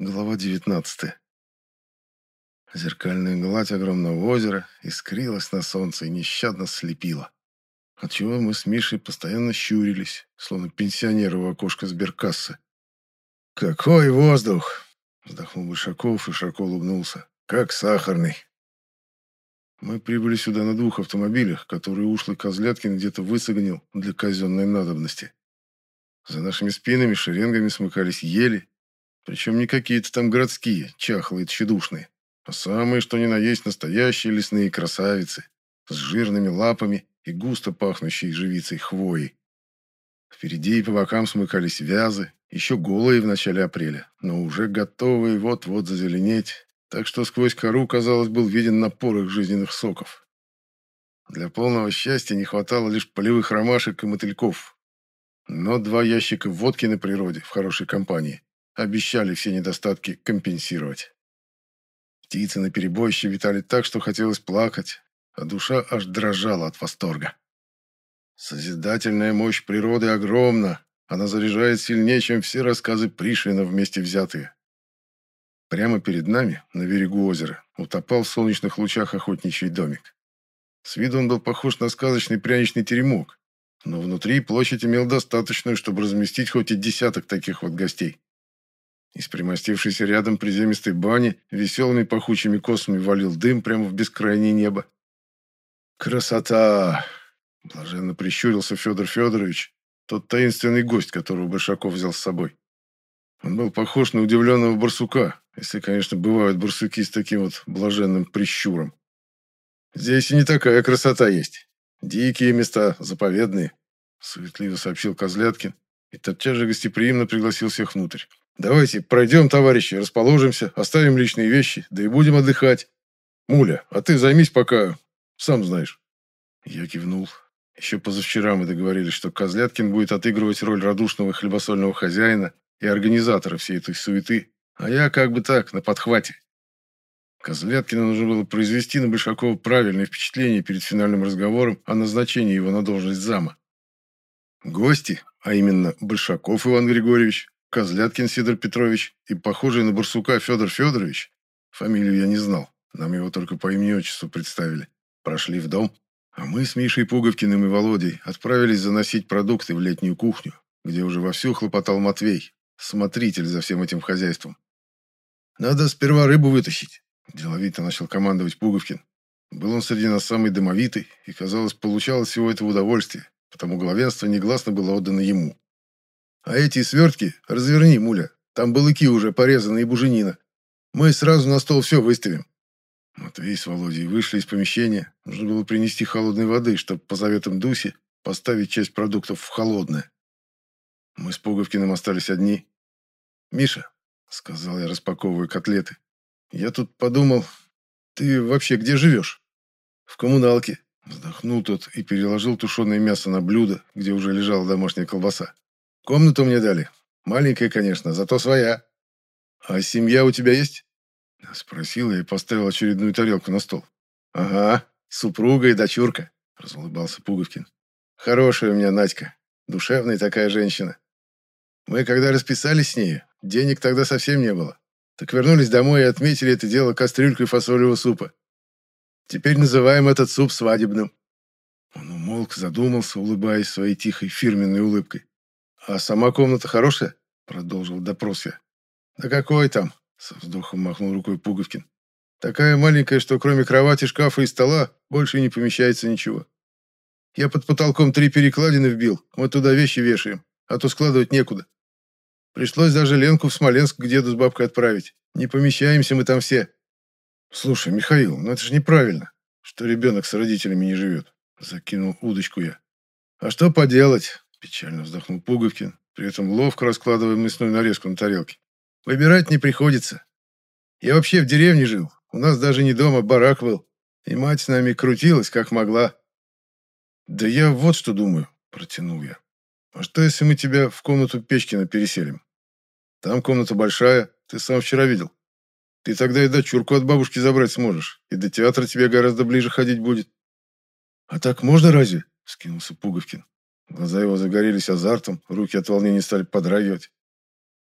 Глава 19. Зеркальная гладь огромного озера искрилась на солнце и нещадно слепила. Отчего мы с Мишей постоянно щурились, словно пенсионеры у окошка сберкассы. «Какой воздух!» — вздохнул Большаков и широко улыбнулся. «Как сахарный!» Мы прибыли сюда на двух автомобилях, которые ушлый Козляткин где-то высогнил для казенной надобности. За нашими спинами шеренгами смыкались ели, причем не какие-то там городские, чахлые, тщедушные, а самые, что ни на есть, настоящие лесные красавицы, с жирными лапами и густо пахнущей живицей хвоей. Впереди и по бокам смыкались вязы, еще голые в начале апреля, но уже готовые вот-вот зазеленеть, так что сквозь кору, казалось, был виден напор их жизненных соков. Для полного счастья не хватало лишь полевых ромашек и мотыльков. Но два ящика водки на природе в хорошей компании Обещали все недостатки компенсировать. Птицы наперебой щебетали так, что хотелось плакать, а душа аж дрожала от восторга. Созидательная мощь природы огромна, она заряжает сильнее, чем все рассказы Пришвина вместе взятые. Прямо перед нами, на берегу озера, утопал в солнечных лучах охотничий домик. С виду он был похож на сказочный пряничный теремок, но внутри площадь имел достаточную, чтобы разместить хоть и десяток таких вот гостей. Из примостившейся рядом приземистой бани веселыми пахучими космами валил дым прямо в бескрайнее небо. «Красота!» – блаженно прищурился Федор Федорович, тот таинственный гость, которого Большаков взял с собой. Он был похож на удивленного барсука, если, конечно, бывают барсуки с таким вот блаженным прищуром. «Здесь и не такая красота есть. Дикие места, заповедные», – суетливо сообщил Козляткин и тотчас же гостеприимно пригласил всех внутрь. Давайте пройдем, товарищи, расположимся, оставим личные вещи, да и будем отдыхать. Муля, а ты займись пока, сам знаешь. Я кивнул. Еще позавчера мы договорились, что Козляткин будет отыгрывать роль радушного хлебосольного хозяина и организатора всей этой суеты, а я как бы так, на подхвате. Козляткину нужно было произвести на Большакова правильное впечатление перед финальным разговором о назначении его на должность зама. Гости, а именно Большаков Иван Григорьевич, Козляткин Сидор Петрович и похожий на барсука Федор Федорович, фамилию я не знал, нам его только по имени-отчеству представили, прошли в дом, а мы с Мишей Пуговкиным и Володей отправились заносить продукты в летнюю кухню, где уже вовсю хлопотал Матвей, смотритель за всем этим хозяйством. «Надо сперва рыбу вытащить», – деловито начал командовать Пуговкин. Был он среди нас самый дымовитый, и, казалось, получалось всего этого удовольствие, потому главенство негласно было отдано ему. А эти свертки разверни, муля. Там балыки уже порезаны и буженина. Мы сразу на стол все выставим. Матвей с Володей вышли из помещения. Нужно было принести холодной воды, чтобы по заветам Дуси поставить часть продуктов в холодное. Мы с Пуговкиным остались одни. «Миша», — сказал я, распаковывая котлеты, — «я тут подумал, ты вообще где живешь?» «В коммуналке», — вздохнул тот и переложил тушеное мясо на блюдо, где уже лежала домашняя колбаса. Комнату мне дали. Маленькая, конечно, зато своя. А семья у тебя есть? Спросил я и поставил очередную тарелку на стол. Ага, супруга и дочурка, разулыбался Пуговкин. Хорошая у меня Надька, душевная такая женщина. Мы когда расписались с ней, денег тогда совсем не было. Так вернулись домой и отметили это дело кастрюлькой фасолевого супа. Теперь называем этот суп свадебным. Он умолк, задумался, улыбаясь своей тихой фирменной улыбкой. «А сама комната хорошая?» — продолжил допрос я. «Да какой там?» — со вздохом махнул рукой Пуговкин. «Такая маленькая, что кроме кровати, шкафа и стола больше не помещается ничего. Я под потолком три перекладины вбил, мы туда вещи вешаем, а то складывать некуда. Пришлось даже Ленку в Смоленск к деду с бабкой отправить. Не помещаемся мы там все». «Слушай, Михаил, ну это же неправильно, что ребенок с родителями не живет», — закинул удочку я. «А что поделать? Печально вздохнул Пуговкин, при этом ловко раскладывая мясную нарезку на тарелке. Выбирать не приходится. Я вообще в деревне жил. У нас даже не дома, барак был. И мать с нами крутилась, как могла. Да я вот что думаю, протянул я. А что, если мы тебя в комнату Печкина переселим? Там комната большая, ты сам вчера видел. Ты тогда и дочурку от бабушки забрать сможешь, и до театра тебе гораздо ближе ходить будет. А так можно разве? Скинулся Пуговкин. Глаза его загорелись азартом, руки от волнения стали подрагивать.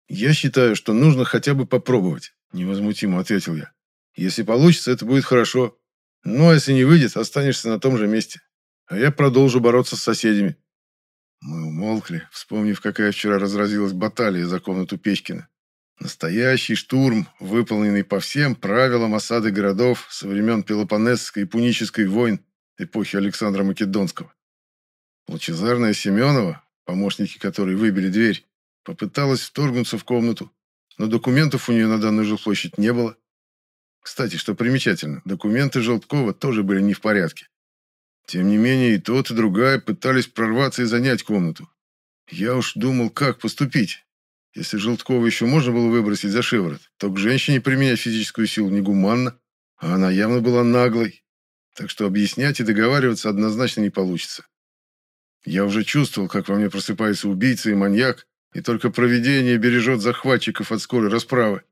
«Я считаю, что нужно хотя бы попробовать», – невозмутимо ответил я. «Если получится, это будет хорошо. Ну, а если не выйдет, останешься на том же месте. А я продолжу бороться с соседями». Мы умолкли, вспомнив, какая вчера разразилась баталия за комнату Печкина. Настоящий штурм, выполненный по всем правилам осады городов со времен Пелопонесской и Пунической войн эпохи Александра Македонского. Лучезарная Семенова, помощники которой выбили дверь, попыталась вторгнуться в комнату, но документов у нее на данную жилплощадь не было. Кстати, что примечательно, документы Желткова тоже были не в порядке. Тем не менее, и тот, и другая пытались прорваться и занять комнату. Я уж думал, как поступить. Если Желткова еще можно было выбросить за шиворот, то к женщине применять физическую силу негуманно, а она явно была наглой. Так что объяснять и договариваться однозначно не получится. Я уже чувствовал, как во мне просыпается убийца и маньяк, и только провидение бережет захватчиков от скорой расправы.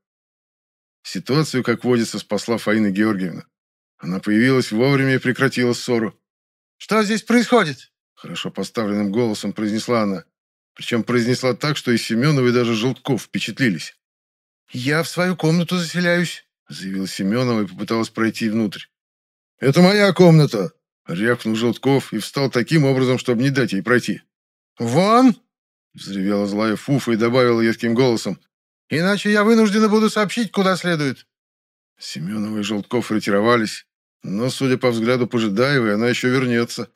Ситуацию, как водится, спасла Фаина Георгиевна. Она появилась вовремя и прекратила ссору. «Что здесь происходит?» Хорошо поставленным голосом произнесла она. Причем произнесла так, что и Семенов, и даже Желтков впечатлились. «Я в свою комнату заселяюсь», — заявила Семенова и попыталась пройти внутрь. «Это моя комната!» — рявкнул Желтков и встал таким образом, чтобы не дать ей пройти. «Вон!» — взревела злая Фуфа и добавила едким голосом. «Иначе я вынуждена буду сообщить, куда следует». Семенова и Желтков ретировались, но, судя по взгляду Пожидаевой, она еще вернется.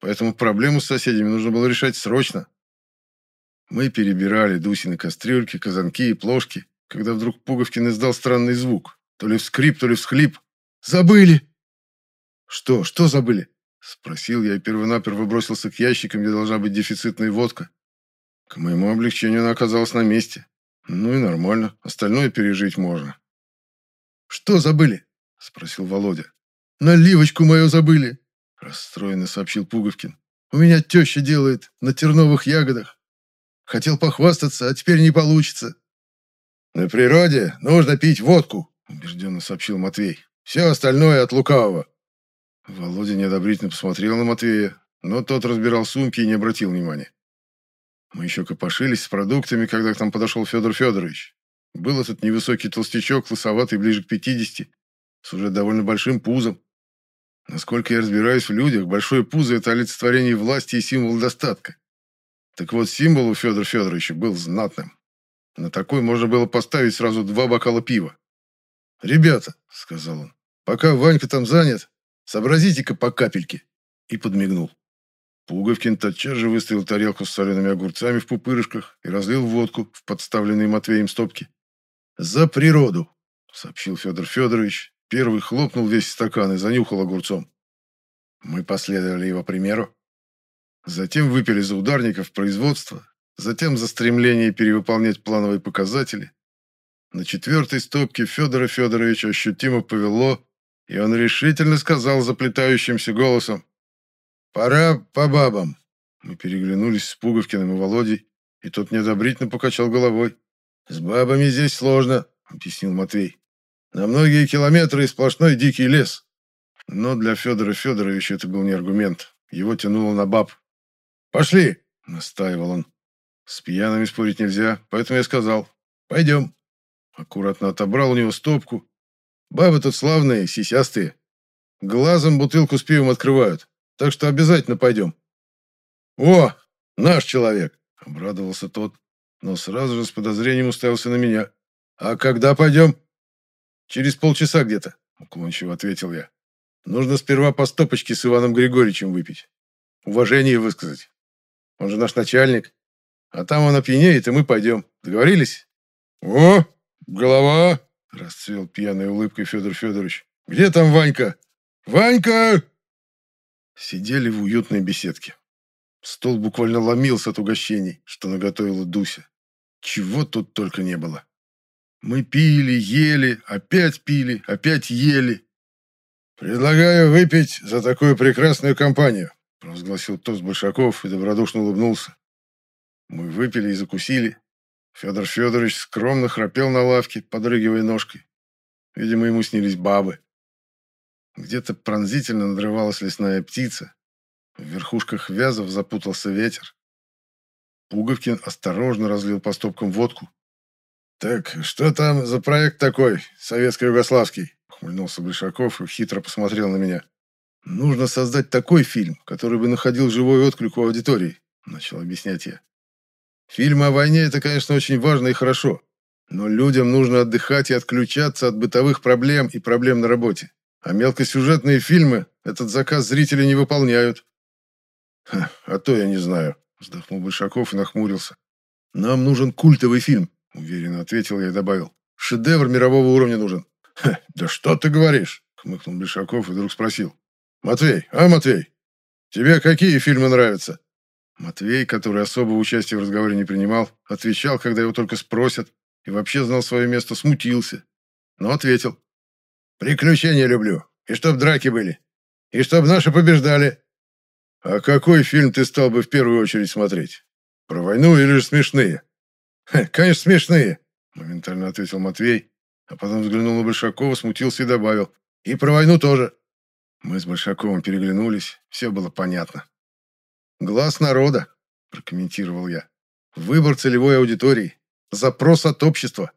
Поэтому проблему с соседями нужно было решать срочно. Мы перебирали Дусины кастрюльки, казанки и плошки, когда вдруг Пуговкин издал странный звук. То ли вскрип, то ли всхлип. «Забыли!» «Что? Что забыли?» Спросил я и первонаперво бросился к ящикам, где должна быть дефицитная водка. К моему облегчению она оказалась на месте. Ну и нормально, остальное пережить можно. «Что забыли?» – спросил Володя. «Наливочку мою забыли!» – расстроенно сообщил Пуговкин. «У меня теща делает на терновых ягодах. Хотел похвастаться, а теперь не получится». «На природе нужно пить водку», – убежденно сообщил Матвей. «Все остальное от лукавого». Володя неодобрительно посмотрел на Матвея, но тот разбирал сумки и не обратил внимания. Мы еще копошились с продуктами, когда к нам подошел Федор Федорович. Был этот невысокий толстячок, лысоватый, ближе к пятидесяти, с уже довольно большим пузом. Насколько я разбираюсь в людях, большое пузо – это олицетворение власти и символ достатка. Так вот, символ у Федора Федоровича был знатным. На такой можно было поставить сразу два бокала пива. «Ребята», — сказал он, — «пока Ванька там занят, сообразите-ка по капельке». И подмигнул. Пуговкин тотчас же выставил тарелку с солеными огурцами в пупырышках и разлил водку в подставленные Матвеем стопки. «За природу!» — сообщил Федор Федорович. Первый хлопнул весь стакан и занюхал огурцом. Мы последовали его примеру. Затем выпили за ударников производства, затем за стремление перевыполнять плановые показатели. На четвертой стопке Федора Федоровича ощутимо повело, и он решительно сказал заплетающимся голосом «Пора по бабам». Мы переглянулись с Пуговкиным и Володей, и тот неодобрительно покачал головой. «С бабами здесь сложно», — объяснил Матвей. «На многие километры и сплошной дикий лес». Но для Федора Федоровича это был не аргумент. Его тянуло на баб. «Пошли!» — настаивал он. С пьяными спорить нельзя, поэтому я сказал. «Пойдем». Аккуратно отобрал у него стопку. Бабы тут славные, сисястые. Глазом бутылку с пивом открывают. Так что обязательно пойдем. О, наш человек, обрадовался тот, но сразу же с подозрением уставился на меня. А когда пойдем? Через полчаса где-то, уклончиво ответил я. Нужно сперва по стопочке с Иваном Григорьевичем выпить. Уважение высказать. Он же наш начальник. А там он опьянеет, и мы пойдем. Договорились? О, голова! Расцвел пьяной улыбкой Федор Федорович. Где там Ванька? Ванька! Сидели в уютной беседке. Стол буквально ломился от угощений, что наготовила Дуся. Чего тут только не было. Мы пили, ели, опять пили, опять ели. «Предлагаю выпить за такую прекрасную компанию», провозгласил тост Большаков и добродушно улыбнулся. Мы выпили и закусили. Федор Федорович скромно храпел на лавке, подрыгивая ножкой. Видимо, ему снились бабы. Где-то пронзительно надрывалась лесная птица. В верхушках вязов запутался ветер. Пуговкин осторожно разлил по стопкам водку. «Так что там за проект такой, советско-югославский?» — ухмыльнулся Большаков и хитро посмотрел на меня. «Нужно создать такой фильм, который бы находил живой отклик у аудитории», — начал объяснять я. «Фильмы о войне — это, конечно, очень важно и хорошо, но людям нужно отдыхать и отключаться от бытовых проблем и проблем на работе. А мелкосюжетные фильмы этот заказ зрители не выполняют». «А то я не знаю», — вздохнул Большаков и нахмурился. «Нам нужен культовый фильм», — уверенно ответил я и добавил. «Шедевр мирового уровня нужен». «Да что ты говоришь?» — хмыкнул Большаков и вдруг спросил. «Матвей, а, Матвей, тебе какие фильмы нравятся?» Матвей, который особого участия в разговоре не принимал, отвечал, когда его только спросят, и вообще знал свое место, смутился. Но ответил. «Приключения люблю. И чтоб драки были. И чтоб наши побеждали». «А какой фильм ты стал бы в первую очередь смотреть? Про войну или же смешные?» «Конечно, смешные», — моментально ответил Матвей, а потом взглянул на Большакова, смутился и добавил. «И про войну тоже». Мы с Большаковым переглянулись, все было понятно. «Глаз народа», — прокомментировал я. «Выбор целевой аудитории. Запрос от общества».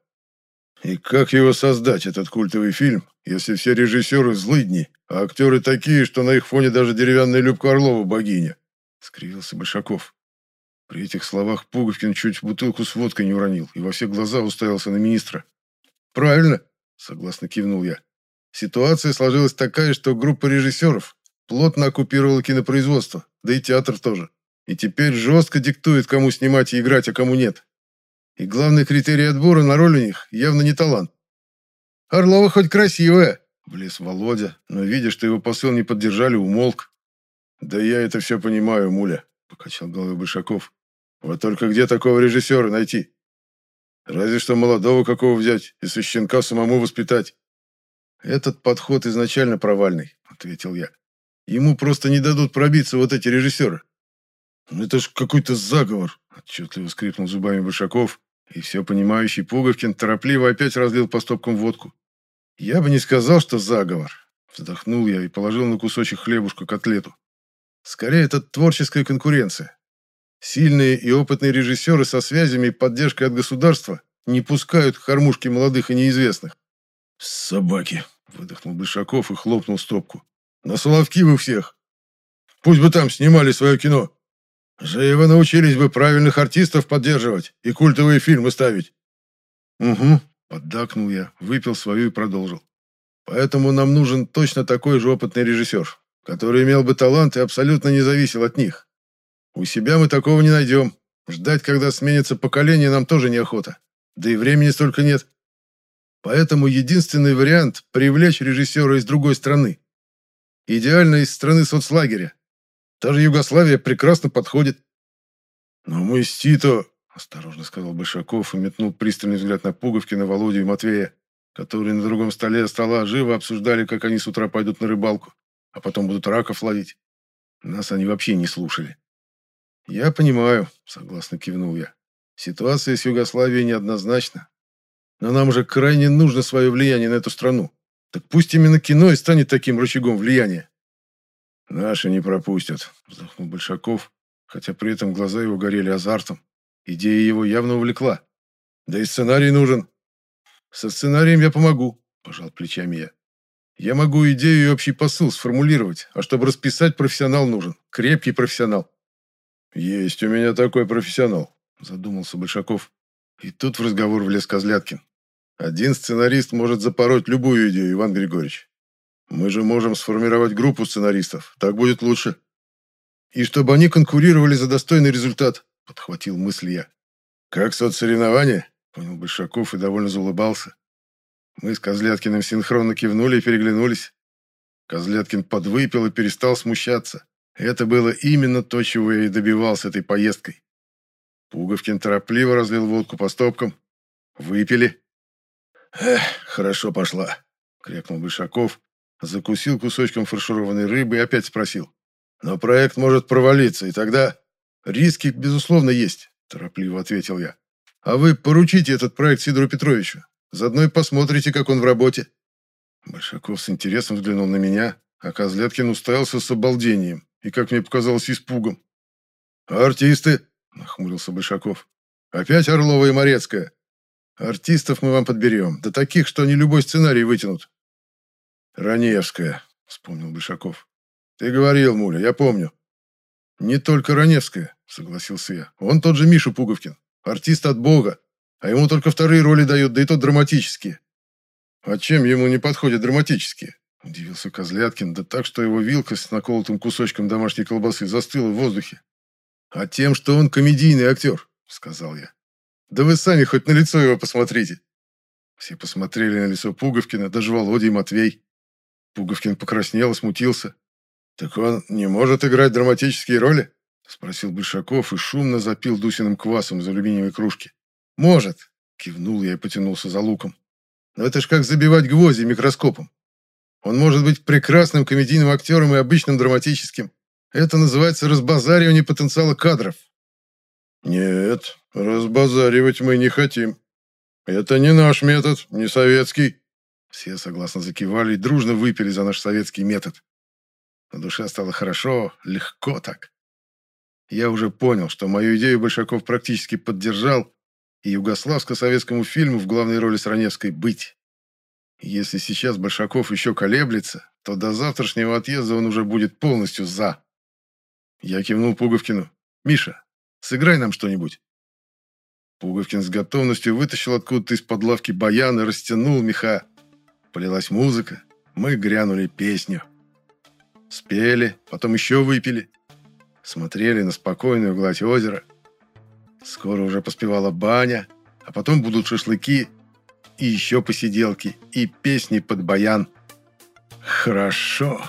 «И как его создать, этот культовый фильм, если все режиссеры злыдни, а актеры такие, что на их фоне даже деревянная Любка Орлова богиня?» — скривился Большаков. При этих словах Пуговкин чуть бутылку с водкой не уронил и во все глаза уставился на министра. «Правильно», — согласно кивнул я. «Ситуация сложилась такая, что группа режиссеров плотно оккупировала кинопроизводство, да и театр тоже. И теперь жестко диктует, кому снимать и играть, а кому нет. И главный критерий отбора на роль у них явно не талант. «Орлова хоть красивая!» – влез Володя, но, видя, что его посыл не поддержали, умолк. «Да я это все понимаю, Муля», – покачал головой Большаков. «Вот только где такого режиссера найти? Разве что молодого какого взять и священка самому воспитать». «Этот подход изначально провальный», – ответил я. Ему просто не дадут пробиться вот эти режиссеры. «Ну, «Это ж какой-то заговор!» – отчетливо скрипнул зубами Большаков, и все понимающий Пуговкин торопливо опять разлил по стопкам водку. «Я бы не сказал, что заговор», – вздохнул я и положил на кусочек хлебушка котлету. «Скорее, это творческая конкуренция. Сильные и опытные режиссеры со связями и поддержкой от государства не пускают кормушки молодых и неизвестных». «Собаки!» – выдохнул Большаков и хлопнул стопку. На Соловки вы всех. Пусть бы там снимали свое кино. Живо научились бы правильных артистов поддерживать и культовые фильмы ставить. Угу, поддакнул я, выпил свою и продолжил. Поэтому нам нужен точно такой же опытный режиссер, который имел бы талант и абсолютно не зависел от них. У себя мы такого не найдем. Ждать, когда сменится поколение, нам тоже неохота. Да и времени столько нет. Поэтому единственный вариант – привлечь режиссера из другой страны. Идеально из страны соцлагеря. Даже Югославия прекрасно подходит. Но мы с Тито, осторожно сказал Большаков и метнул пристальный взгляд на пуговки на Володю и Матвея, которые на другом столе стола живо обсуждали, как они с утра пойдут на рыбалку, а потом будут раков ловить. Нас они вообще не слушали. «Я понимаю», — согласно кивнул я. «Ситуация с Югославией неоднозначна. Но нам же крайне нужно свое влияние на эту страну. Так пусть именно кино и станет таким рычагом влияния. Наши не пропустят, вздохнул Большаков, хотя при этом глаза его горели азартом. Идея его явно увлекла. Да и сценарий нужен. Со сценарием я помогу, пожал плечами я. Я могу идею и общий посыл сформулировать, а чтобы расписать, профессионал нужен. Крепкий профессионал. Есть у меня такой профессионал, задумался Большаков. И тут в разговор влез Козляткин. Один сценарист может запороть любую идею, Иван Григорьевич. Мы же можем сформировать группу сценаристов. Так будет лучше. И чтобы они конкурировали за достойный результат, подхватил мысль я. Как соцсоревнование? Понял Большаков и довольно заулыбался. Мы с Козляткиным синхронно кивнули и переглянулись. Козляткин подвыпил и перестал смущаться. Это было именно то, чего я и добивался этой поездкой. Пуговкин торопливо разлил водку по стопкам. Выпили. «Эх, хорошо пошла», — крикнул Большаков, закусил кусочком фаршированной рыбы и опять спросил. «Но проект может провалиться, и тогда...» «Риски, безусловно, есть», — торопливо ответил я. «А вы поручите этот проект Сидору Петровичу. Заодно и посмотрите, как он в работе». Большаков с интересом взглянул на меня, а Козляткин уставился с обалдением и, как мне показалось, испугом. «А артисты?» — нахмурился Большаков. «Опять Орлова и Морецкая?» Артистов мы вам подберем, да таких, что они любой сценарий вытянут. Раневская, вспомнил Большаков. Ты говорил, Муля, я помню. Не только Раневская, согласился я. Он тот же Миша Пуговкин, артист от Бога, а ему только вторые роли дают, да и то драматические. А чем ему не подходят драматические? Удивился Козляткин, да так, что его вилка с наколотым кусочком домашней колбасы застыла в воздухе. А тем, что он комедийный актер, сказал я. Да вы сами хоть на лицо его посмотрите. Все посмотрели на лицо Пуговкина, даже Володя и Матвей. Пуговкин покраснел и смутился. «Так он не может играть драматические роли?» — спросил Большаков и шумно запил Дусиным квасом из алюминиевой кружки. «Может», — кивнул я и потянулся за луком. «Но это ж как забивать гвозди микроскопом. Он может быть прекрасным комедийным актером и обычным драматическим. Это называется разбазаривание потенциала кадров». «Нет, разбазаривать мы не хотим. Это не наш метод, не советский». Все согласно закивали и дружно выпили за наш советский метод. На душе стало хорошо, легко так. Я уже понял, что мою идею Большаков практически поддержал, и югославско-советскому фильму в главной роли с быть. Если сейчас Большаков еще колеблется, то до завтрашнего отъезда он уже будет полностью «за». Я кивнул Пуговкину. «Миша, сыграй нам что-нибудь». Пуговкин с готовностью вытащил откуда-то из-под лавки баян и растянул меха. Полилась музыка, мы грянули песню. Спели, потом еще выпили. Смотрели на спокойную гладь озера. Скоро уже поспевала баня, а потом будут шашлыки, и еще посиделки, и песни под баян. Хорошо.